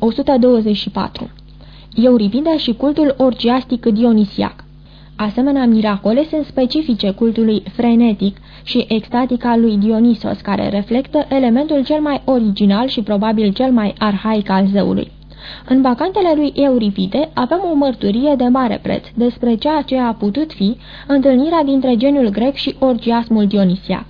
124. Euripide și cultul orgiastic dionisiac Asemenea miracole sunt specifice cultului frenetic și extatic al lui Dionisos, care reflectă elementul cel mai original și probabil cel mai arhaic al zeului. În vacantele lui Euripide avem o mărturie de mare preț despre ceea ce a putut fi întâlnirea dintre geniul grec și orgiasmul dionisiac.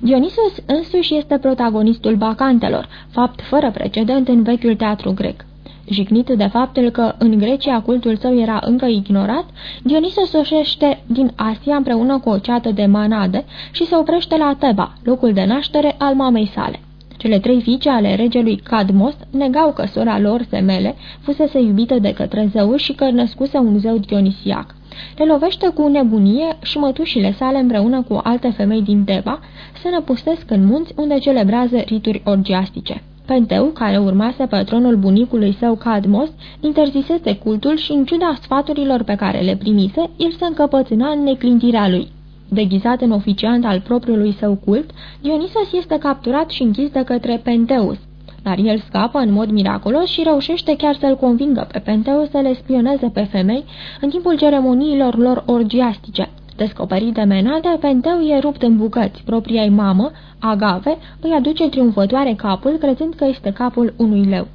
Dionisos însuși este protagonistul bacantelor, fapt fără precedent în vechiul teatru grec. Jignit de faptul că în Grecia cultul său era încă ignorat, Dionisos soșește din Asia împreună cu o ceată de manade și se oprește la Teba, locul de naștere al mamei sale. Cele trei fiice ale regelui Cadmos negau că sora lor, Semele, fusese iubită de către zeu și că născuse un zeu dionisiac. Le lovește cu nebunie și mătușile sale împreună cu alte femei din Teba se năpustesc în munți unde celebrează rituri orgiastice. Penteu, care urmase pe tronul bunicului său Cadmos, interzisese cultul și, în ciuda sfaturilor pe care le primise, el se încăpățâna în neclintirea lui. Deghizat în oficiant al propriului său cult, Dionisos este capturat și închis de către Penteus, dar el scapă în mod miraculos și reușește chiar să-l convingă pe Penteus să le spioneze pe femei în timpul ceremoniilor lor orgiastice. Descoperit de Menade, Penteu e rupt în bucăți. Propria mamă, Agave, îi aduce triumfătoare capul, crezând că este capul unui leu.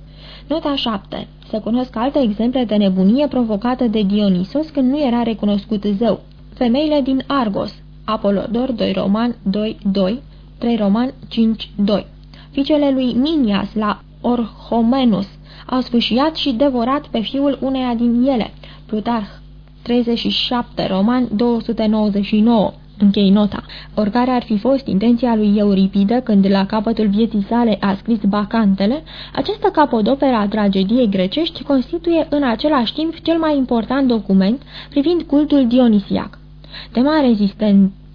Nota 7. Se cunosc alte exemple de nebunie provocată de Dionisos când nu era recunoscut zeu. Femeile din Argos, Apolodor 2 Roman 2 2, 3 Roman 5 2. Fiicele lui Minias la Orhomenus au sfâșiat și devorat pe fiul uneia din ele, Plutarh 37, Roman 299. Închei nota. Oricare ar fi fost intenția lui Euripide când la capătul vieții sale a scris Bacantele, această capodoperă a tragediei grecești constituie în același timp cel mai important document privind cultul dionisiac. Tema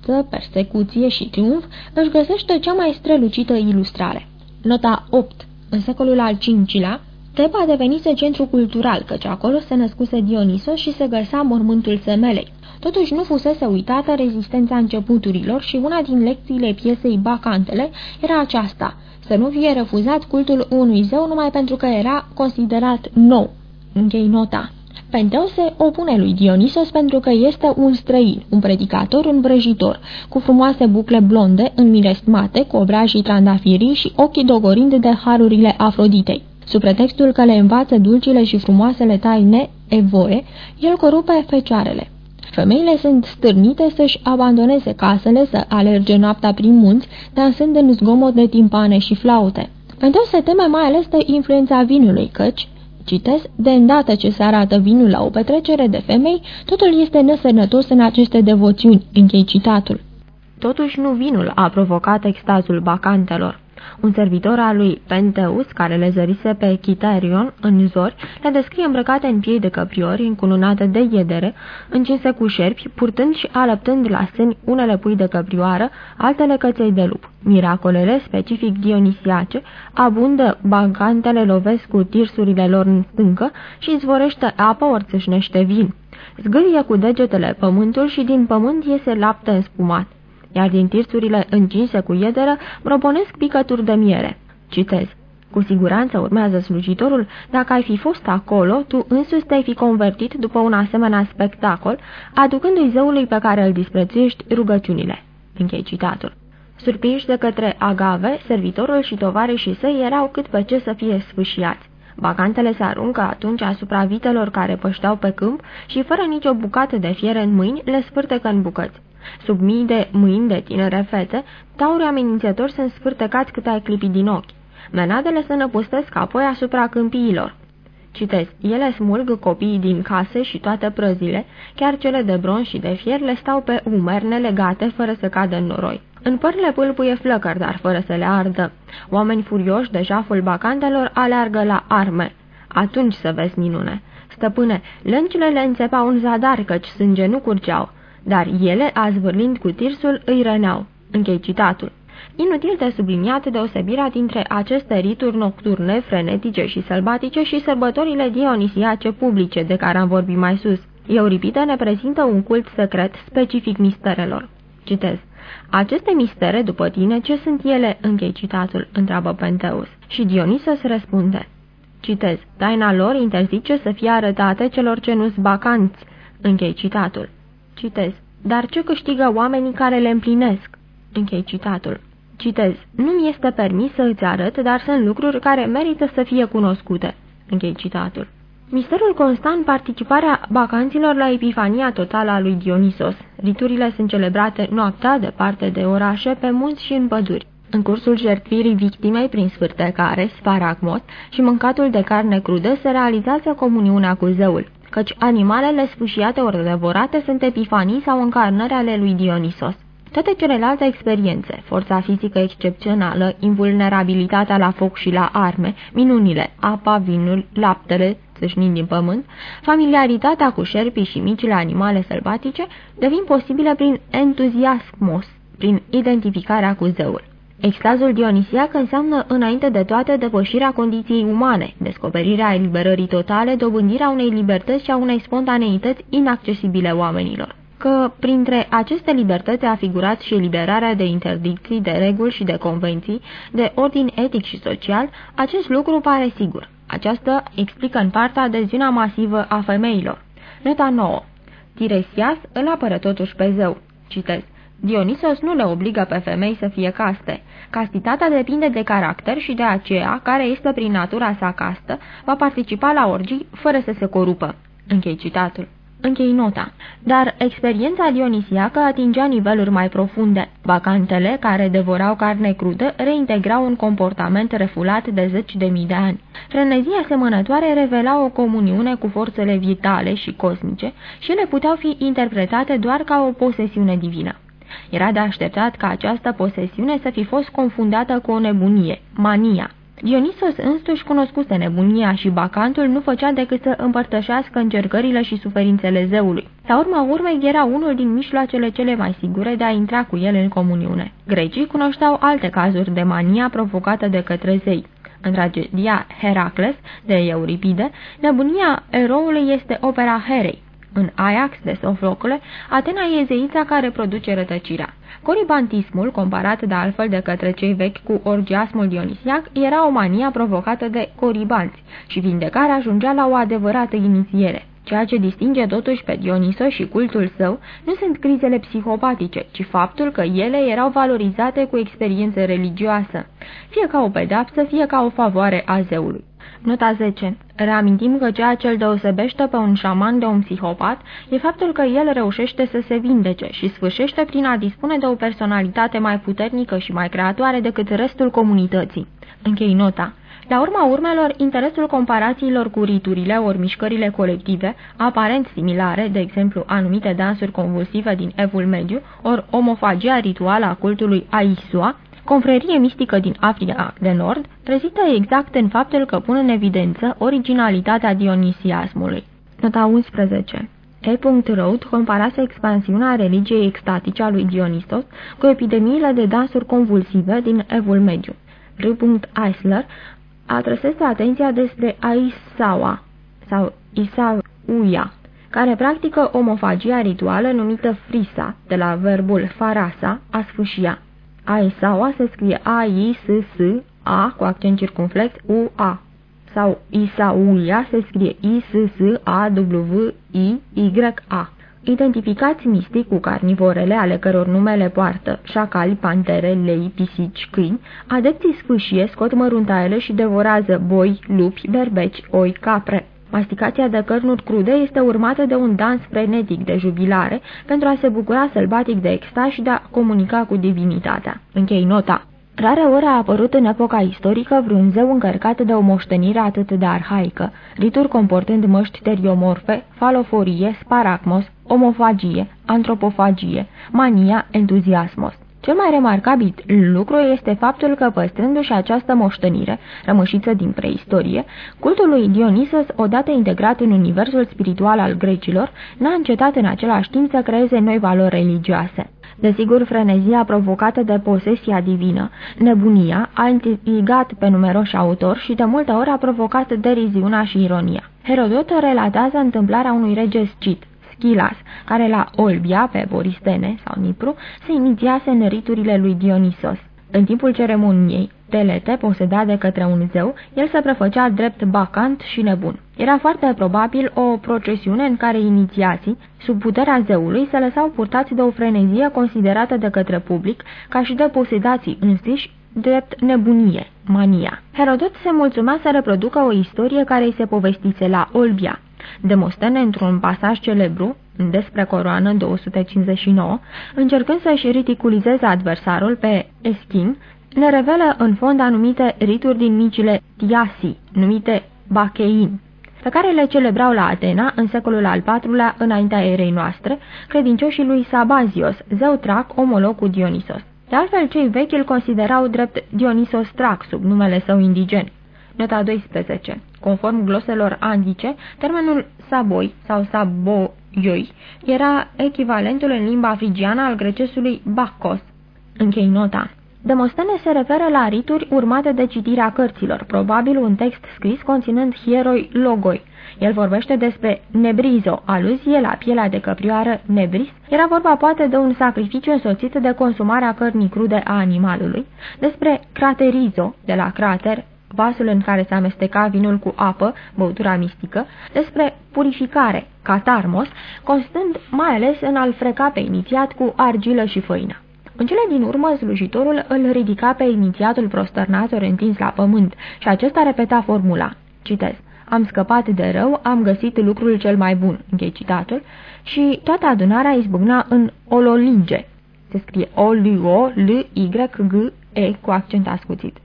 rezistență, persecuție și triumf își găsește cea mai strălucită ilustrare. Nota 8. În secolul al V-lea, Teba devenise centru cultural, căci acolo se născuse Dionisos și se găsea mormântul semelei. Totuși nu fusese uitată rezistența începuturilor și una din lecțiile piesei Bacantele era aceasta, să nu fie refuzat cultul unui zeu numai pentru că era considerat nou. Închei nota. Penteu se opune lui Dionisos pentru că este un străin, un predicator învrăjitor, cu frumoase bucle blonde, înmirestmate, cu obrajii trandafirii și ochii dogorind de harurile Afroditei. Sub pretextul că le învață dulcile și frumoasele taine evoe, el corupe fecioarele. Femeile sunt stârnite să-și abandoneze casele, să alerge noaptea prin munți, dansând în zgomot de timpane și flaute. Pentru se teme mai ales de influența vinului, căci, citez, de îndată ce se arată vinul la o petrecere de femei, totul este nesănătos în aceste devoțiuni, închei citatul. Totuși nu vinul a provocat extazul bacantelor. Un servitor al lui Penteus, care le zărise pe Chiterion în zori, le descrie îmbrăcate în piei de căpriori, încununate de iedere, încinse cu șerpi, purtând și alăptând la sâni unele pui de căprioară, altele căței de lup. Miracolele, specific dionisiace, abundă, bancantele lovesc cu tirsurile lor în stâncă și izvorește apă ori țâșnește vin. Zgârie cu degetele pământul și din pământ iese lapte înspumat iar din tirsurile încinse cu iederă broponesc picături de miere. Citez. Cu siguranță urmează slujitorul, dacă ai fi fost acolo, tu însuți te-ai fi convertit după un asemenea spectacol, aducându-i zeului pe care îl disprețuiești rugăciunile. Închei citatul. Surprinși de către Agave, servitorul și tovarășii săi erau cât pe ce să fie sfâșiați. Bacantele se aruncă atunci asupra vitelor care pășteau pe câmp și, fără nicio bucată de fier în mâini, le spârtecă în bucăți. Sub mii de mâini de tinere fete, tauri amenințători sunt sfârtecați cât ai clipi din ochi. Menadele se năpustesc apoi asupra câmpiilor. Citez, ele smulg copiii din case și toate prăzile, chiar cele de bronz și de fier le stau pe umeri nelegate fără să cadă în noroi. În părle pâlpuie flăcări, dar fără să le ardă. Oameni furioși de jaful bacantelor aleargă la arme. Atunci să vezi minune. Stăpâne, lâncile le înțepau un zadar, căci sânge nu curgeau dar ele, azvârlind cu tirsul, îi răneau. Închei citatul. Inutil de subliniat deosebirea dintre aceste rituri nocturne, frenetice și sălbatice și sărbătorile dionisiace publice de care am vorbit mai sus. Euripide ne prezintă un cult secret specific misterelor. Citez. Aceste mistere, după tine, ce sunt ele? Închei citatul, întreabă Penteus. Și Dionisos răspunde. Citez. Taina lor interzice să fie arătate celor ce nu-s bacanți. Închei citatul. Citez. Dar ce câștigă oamenii care le împlinesc? Închei citatul. Citez. Nu-mi este permis să îți arăt, dar sunt lucruri care merită să fie cunoscute. Închei citatul. Misterul constă în participarea bacanților la epifania totală a lui Dionisos. Riturile sunt celebrate noaptea, departe de orașe, pe munți și în păduri. În cursul jertfirii victimei prin sfârtecare, sparagmos și mâncatul de carne crudă se realizează comuniunea cu zeul, căci animalele sfâșiate ori devorate sunt epifanii sau încarnări ale lui Dionisos. Toate celelalte experiențe, forța fizică excepțională, invulnerabilitatea la foc și la arme, minunile, apa, vinul, laptele, țâșnind din pământ, familiaritatea cu șerpii și micile animale sălbatice devin posibile prin entuziasmos, prin identificarea cu zeul. Extazul dionisiac înseamnă înainte de toate depășirea condiției umane, descoperirea eliberării totale, dobândirea unei libertăți și a unei spontaneități inaccesibile oamenilor că printre aceste libertăți a figurat și eliberarea de interdicții, de reguli și de convenții, de ordin etic și social, acest lucru pare sigur. Aceasta explică în partea adeziunea masivă a femeilor. Nota 9. Tiresias îl apără totuși pe zeu. Citez. Dionisos nu le obligă pe femei să fie caste. Castitatea depinde de caracter și de aceea, care este prin natura sa castă, va participa la orgii fără să se corupă. Închei citatul. Închei nota. Dar experiența dionisiacă atingea niveluri mai profunde. Bacantele, care devorau carne crudă, reintegrau un comportament refulat de zeci de mii de ani. Frenezia asemănătoare revela o comuniune cu forțele vitale și cosmice și ele puteau fi interpretate doar ca o posesiune divină. Era de așteptat ca această posesiune să fi fost confundată cu o nebunie, mania. Dionisos însuși cunoscuse nebunia și bacantul nu făcea decât să împărtășească încercările și suferințele zeului. La urma urmei era unul din mijloacele cele mai sigure de a intra cu el în comuniune. Grecii cunoșteau alte cazuri de mania provocată de către zei. În tragedia Heracles de Euripide, nebunia eroului este opera Herei. În Ajax de Sofocle, Atena e zeița care produce rătăcirea. Coribantismul, comparat de altfel de către cei vechi cu orgiasmul dionisiac, era o mania provocată de coribanți și vindecarea ajungea la o adevărată inițiere. Ceea ce distinge totuși pe Dionisos și cultul său nu sunt crizele psihopatice, ci faptul că ele erau valorizate cu experiență religioasă, fie ca o pedapsă, fie ca o favoare a zeului. Nota 10. Reamintim că ceea ce îl deosebește pe un șaman de un psihopat e faptul că el reușește să se vindece și sfârșește prin a dispune de o personalitate mai puternică și mai creatoare decât restul comunității. Închei nota. La urma urmelor, interesul comparațiilor cu riturile ori mișcările colective, aparent similare, de exemplu anumite dansuri convulsive din Evul Mediu, ori omofagia rituală a cultului Aisua, confrerie mistică din Africa de Nord, rezită exact în faptul că pun în evidență originalitatea dionisiasmului. Nota 11 E. Road comparase expansiunea religiei extatice a lui Dionisos cu epidemiile de dansuri convulsive din Evul Mediu. R. Eisler atrăsese atenția despre Aisawa sau Isauia, care practică omofagia rituală numită frisa, de la verbul farasa, a sfâșia. Aisawa se scrie A-I-S-S-A cu accent circumflex U-A sau Isauia se scrie I-S-S-A-W-I-Y-A. Identificați mistic cu carnivorele ale căror numele poartă șacali, pantere, lei, pisici, câini, adepții sfâșie scot măruntaiele și devorează boi, lupi, berbeci, oi, capre. Masticația de cărnuri crude este urmată de un dans frenetic de jubilare pentru a se bucura sălbatic de extaz și de a comunica cu divinitatea. Închei nota. Rare ori a apărut în epoca istorică vreun zeu încărcat de o moștenire atât de arhaică, rituri comportând măști teriomorfe, faloforie, sparacmos, omofagie, antropofagie, mania, entuziasmos. Cel mai remarcabil lucru este faptul că, păstrându-și această moștenire, rămășiță din preistorie, cultul lui Dionisos, odată integrat în universul spiritual al grecilor, n-a încetat în același timp să creeze noi valori religioase. Desigur, frenezia provocată de posesia divină, nebunia, a intrigat pe numeroși autori și de multe ori a provocat deriziunea și ironia. Herodot relatează întâmplarea unui rege scit, Schilas, care la Olbia, pe Boristene sau Nipru, se inițiase în riturile lui Dionisos. În timpul ceremoniei, Telete, posedat de către un zeu, el se prefăcea drept bacant și nebun. Era foarte probabil o procesiune în care inițiații, sub puterea zeului, se lăsau purtați de o frenezie considerată de către public ca și de posedații înstiși drept nebunie, mania. Herodot se mulțumea să reproducă o istorie care îi se povestise la Olbia. Demostene, într-un pasaj celebru, despre coroană 259, încercând să-și ridiculizeze adversarul pe Eschin, ne revelă în fond anumite rituri din micile tiasi, numite bachein, pe care le celebrau la Atena în secolul al IV-lea înaintea erei noastre, credincioșii lui Sabazios, zeu trac omolog cu Dionisos. De altfel, cei vechi îl considerau drept Dionisos trac sub numele său indigen. Nota 12. Conform gloselor antice, termenul saboi sau saboioi era echivalentul în limba frigiană al grecesului bacchos. Închei nota. Demostene se referă la rituri urmate de citirea cărților, probabil un text scris conținând hieroi logoi. El vorbește despre nebrizo, aluzie la pielea de căprioară nebris. Era vorba poate de un sacrificiu însoțit de consumarea cărnii crude a animalului, despre craterizo, de la crater, vasul în care se amesteca vinul cu apă, băutura mistică, despre purificare, catarmos, constând mai ales în a-l freca pe inițiat cu argilă și făină. În cele din urmă, slujitorul îl ridica pe inițiatul prostărnator întins la pământ și acesta repeta formula. Citez. Am scăpat de rău, am găsit lucrul cel mai bun, închei citatul, și toată adunarea izbucna în ololinge. Se scrie O-L-O-L-Y-G-E cu accent ascuțit.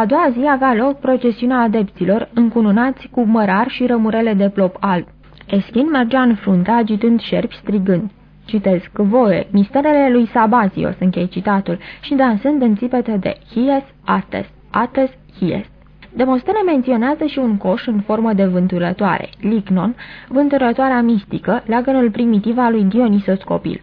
A doua zi avea loc procesiunea adepților, încununați cu mărar și rămurele de plop alb. Eschin mergea în frunte agitând șerpi strigând. Citesc voie, misterele lui Sabazios, închei citatul, și dansând în țipete de Hies, Ates, Ates, Hies. Demostene menționează și un coș în formă de vânturătoare, Lignon, vânturătoarea mistică, leagănul primitiv al lui Dionisos copil.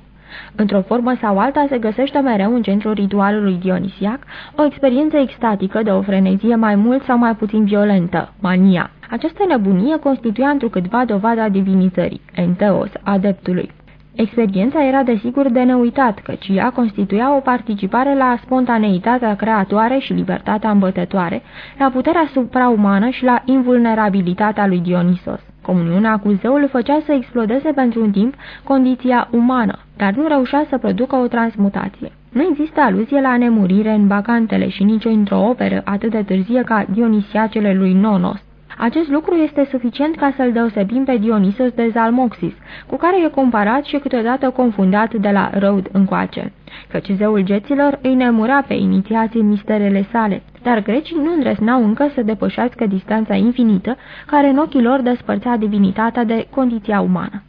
Într-o formă sau alta se găsește mereu în centrul ritualului dionisiac o experiență extatică de o frenezie mai mult sau mai puțin violentă, mania. Această nebunie constituia întrucâtva dovada divinizării, enteos, adeptului. Experiența era desigur de neuitat, căci ea constituia o participare la spontaneitatea creatoare și libertatea îmbătătoare, la puterea supraumană și la invulnerabilitatea lui Dionisos. Comuniunea cu zeul făcea să explodeze pentru un timp condiția umană, dar nu reușea să producă o transmutație. Nu există aluzie la nemurire în bacantele și nici într-o operă atât de târzie ca Dionisiacele lui Nonos. Acest lucru este suficient ca să-l deosebim pe Dionisos de Zalmoxis, cu care e comparat și câteodată confundat de la Rode încoace, căci zeul geților îi nemura pe inițiații misterele sale, dar grecii nu îndrăsnau încă să depășească distanța infinită care în ochii lor despărțea divinitatea de condiția umană.